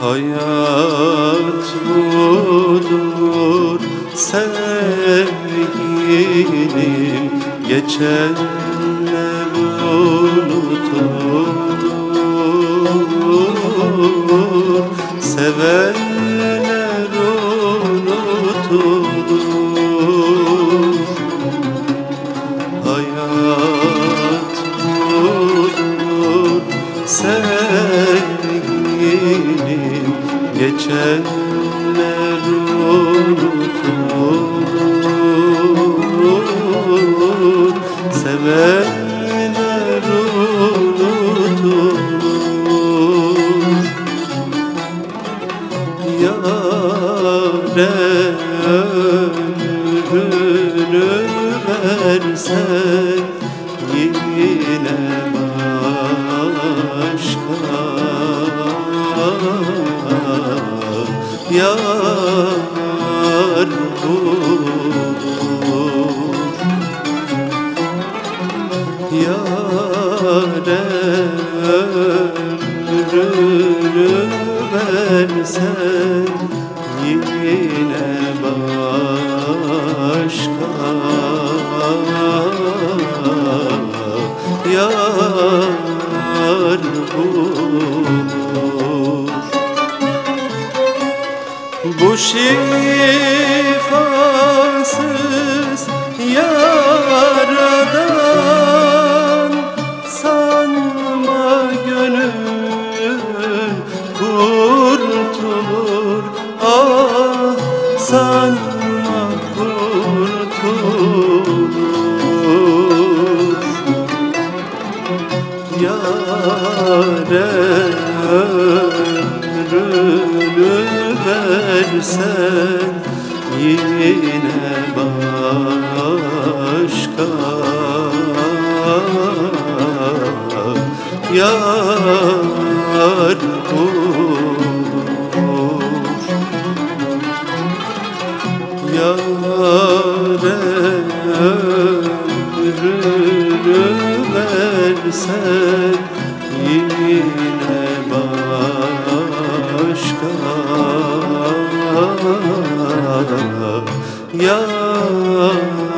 Hayat budur sevgilim. Geçenler unutulur Sevenler unutulur Hayat budur sevgilim Geçenler unutulur Sevenler unutulur. Yâre ömrünü versen Yar bulur Yâre ömrünü versen yine başka. Yar bulur bu şifasız yaradan sanma gönül kurtulur. Ah sanma kurtulur. Yâre versen yine başka Yar bulur Yâre ömrünü versen yine Yâr